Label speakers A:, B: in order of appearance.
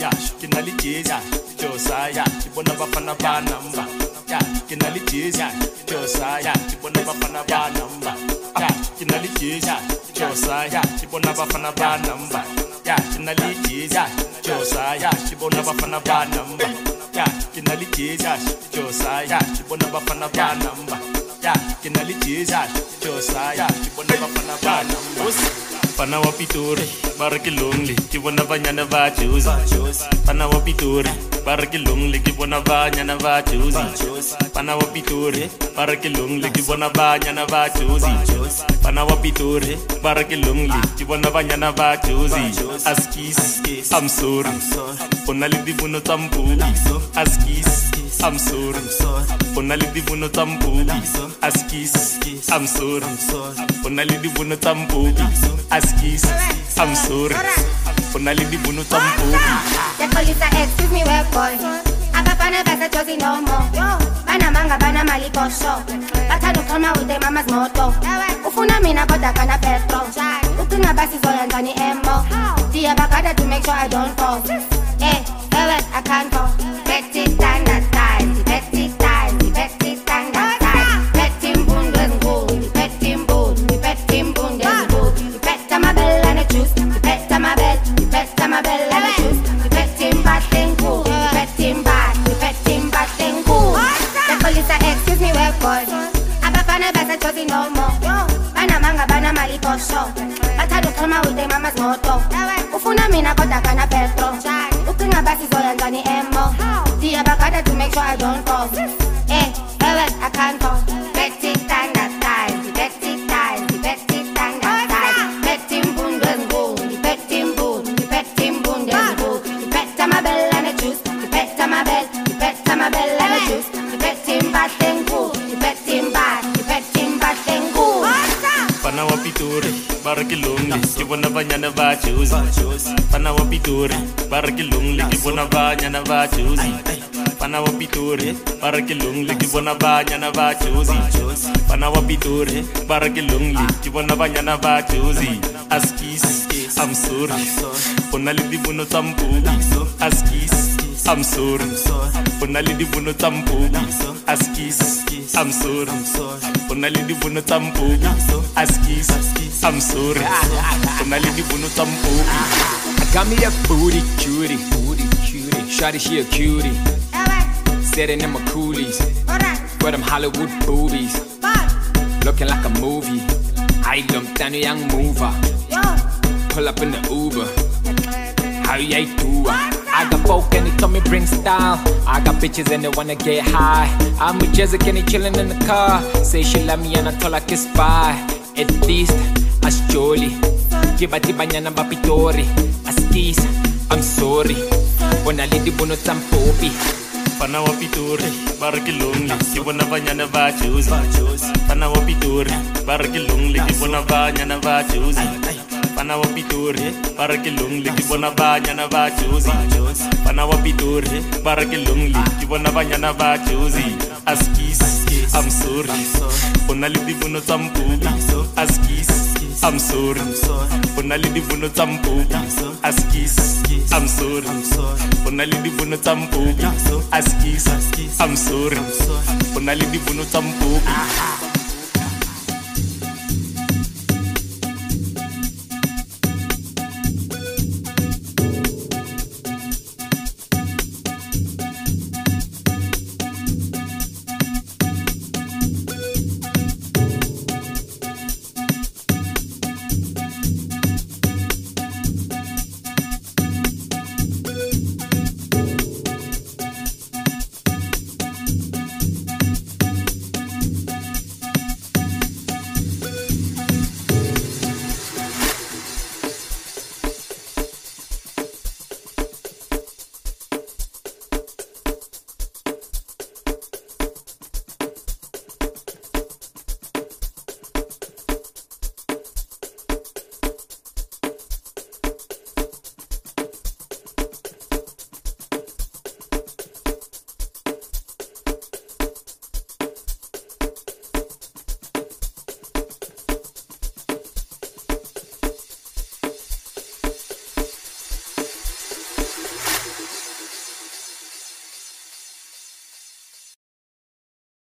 A: this, yash, yash, yash, yash, yash, yash, this, yash, son, yash, yash, yash, yash, yash, this, yash. Bese ba yash, kina ligiza, Josiah, kibona bafana ba number. Yash, kina ligiza, Josiah, kibona bafana ba number. Yash, kina ligiza, Josiah, kibona bafana ba number. Yash, kina ligiza, Josiah, kibona bafana ba number. Yash, kina ligiza, Josiah, kibona bafana ba number. Yash, Josiah, bafana ba number. Yash, kina ligiza, Josiah, kibona bafana ba number. Yash, kina ligiza, Josiah, kibona bafana ba number. Fana wa Pitori, bara ke lonely, ke bona banyana ba Josi. Fana wa Pitori, bara ke lonely, ke bona banyana ba Josi. Fana wa Pitori, bara ke lonely, ke bona banyana ba Josi. Fana wa Pitori, bara ke lonely, ke bona banyana ba Josi. Askis, I'm sorry. Ona le dibuno tsa mpupi. Askis, I'm sorry. Ona le dibuno tsa mpupi. Askis, I'm sorry. Ona le dibuno tsa mpupi. Askis, I'm sorry. Ona le dibuno tsa mpupi.
B: The police are excuse me, where boy. Abafana bese jozi no more. Banamanga banamali kosho. Bathanda ukuxhoma with their mama's moto. Ufuna mina kodwa kana petrol. Ucinga basi zoyenza ni emo. Ndiyabagada to make sure I don't fall. Eh, ewe I can't fall. Moto. Ufuna mina kodwa kana
A: Bara ke lonely, ke bona banyana ba Josi. Fana wa Pitori, bara ke lonely, ke bona banyana ba Josi. Fana wa Pitori, bara ke lonely, ke bona banyana ba Josi. Fana wa Pitori, bara ke lonely, ke bona banyana ba Josi. Askis, I'm sorry. Ona le dibuno tsa mpupi. Askis, I'm sorry. Ona le dibuno tsa mpupi. Askis, I'm sorry. Ona le dibuno tsa mpupi. Askis, I'm sorry. Ona le dibuno tsa mpupi.
C: I got me a booty cutie, booty cutie. Shawty, she a cutie. Sitting in my coolies,
B: alright,
C: with them Hollywood boobies. Looking like a movie. I lump down a young mover. Pull up in the Uber. How you do? I got folk and they told me bring style. I got bitches and they wanna get high. I'm with Jessica and they chillin' in the car. Say she love me and I told her kiss bye. At least, as jolly. Give a tibanyana bapitori. As kiss, I'm sorry. When I leave the bono tampopi.
A: Fana wa Pitori, bara ke lonely, ke bona banyana ba Josi. Fana wa Pitori, bara ke lonely, ke bona banyana ba Josi. Fana wa Pitori, bara ke lonely, ke bona banyana ba Josi. Fana wa Pitori, bara ke lonely, ke bona banyana ba Josi. Askis, I'm sorry. Ona le dibuno tsa mpupi. Askis, I'm sorry. Ona le dibuno tsa mpupi. Askis, I'm sorry. Ona le dibuno tsa mpupi. Askis, I'm sorry. Ona le dibuno tsa mpupi.